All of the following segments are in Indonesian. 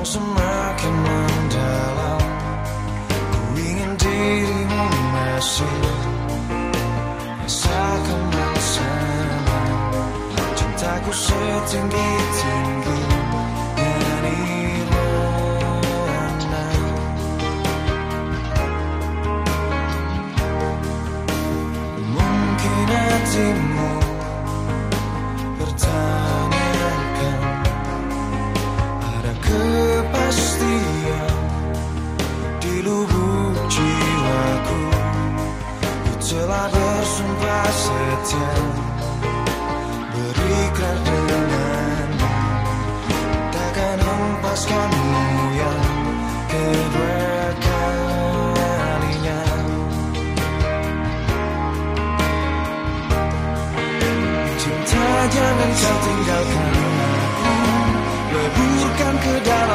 yang semakin mendalam. Ku ingin dirimu masih Rasakan bersama. Cintaku setinggi-tinggi Dan Mungkin hatimu Pertama telah bersumpah setia. Berikrar denganmu Takkan hempaskanmu yang kedua kalinya Cinta jangan kau tinggalkan. Aku Leburkan ke dalam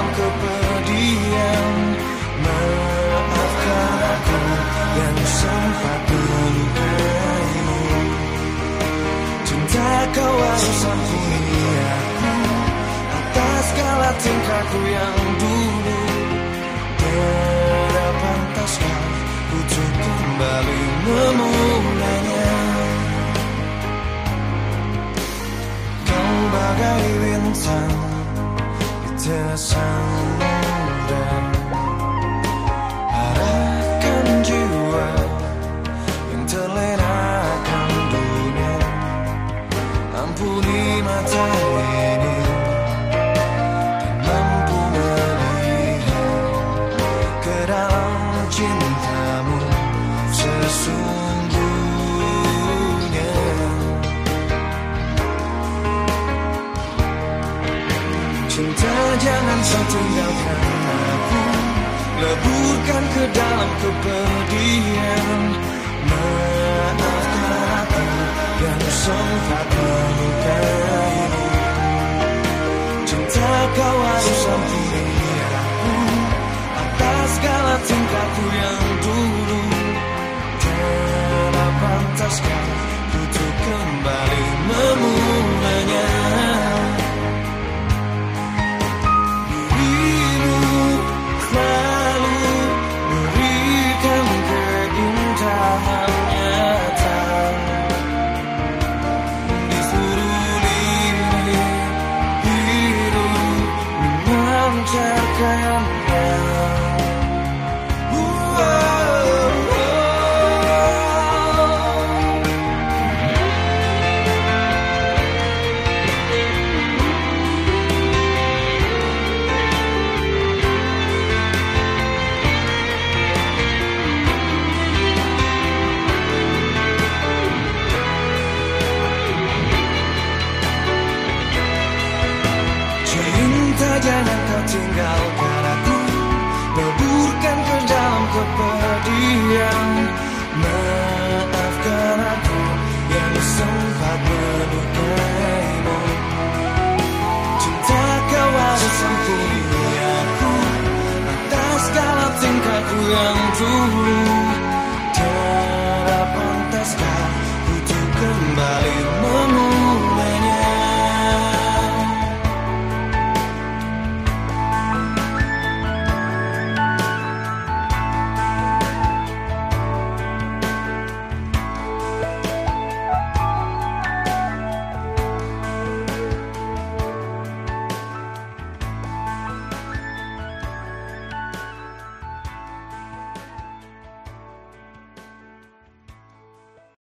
kau harus ampuni aku Atas segala tingkahku yang dulu. Tidak pantaskah Untuk kembali memulainya? Kau bagai bintang Di tengah jangan kau tinggalkan aku Leburkan ke dalam kepedihan. Maafkan aku yang sempat tinggalkan aku Leburkan ke dalam kepedihan. Maafkan aku yang sempat melukaimu. Cinta kau harus ampuni aku Atas segala tingkahku yang dulu